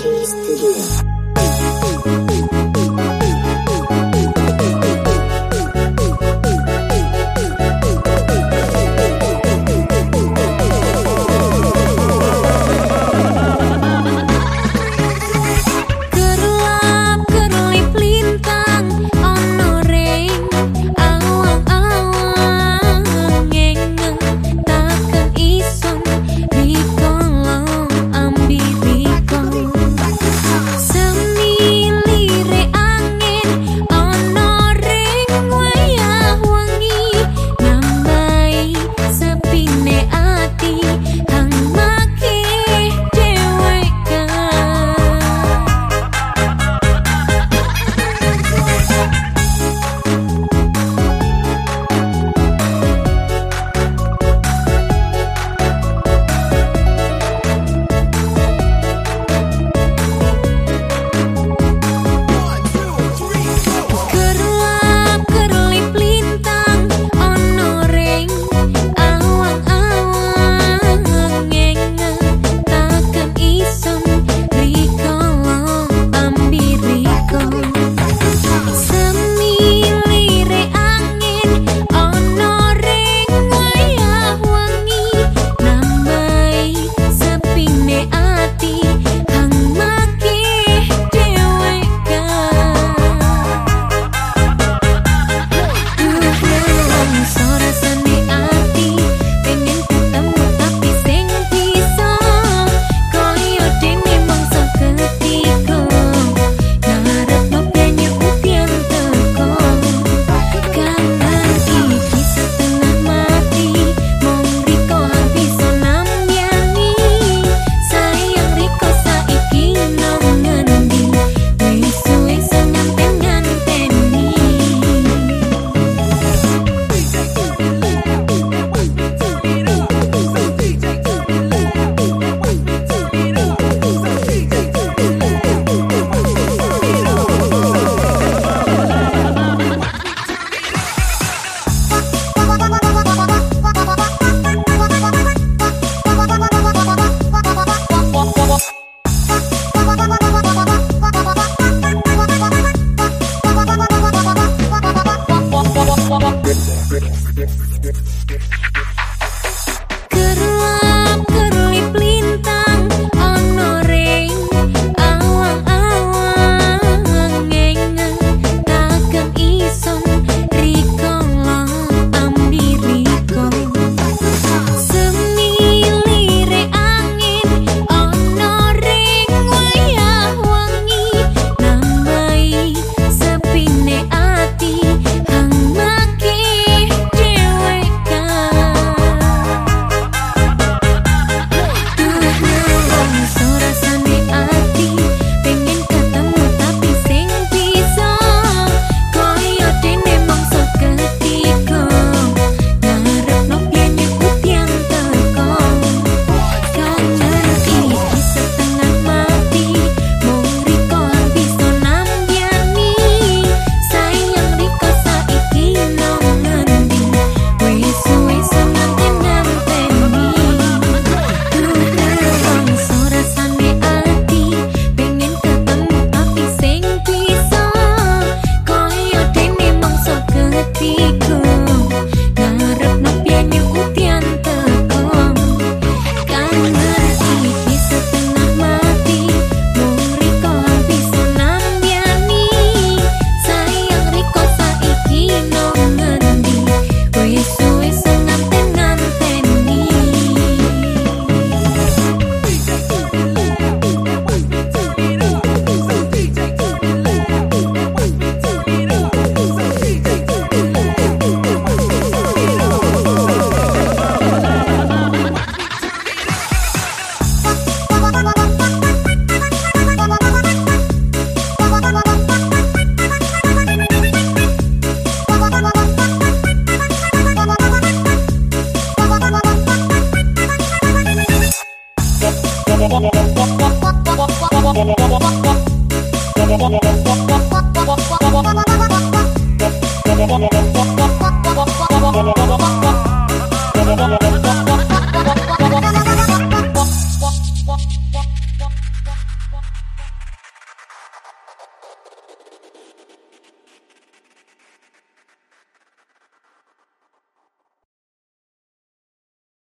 Studio. stick, stick, stick, stick, stick.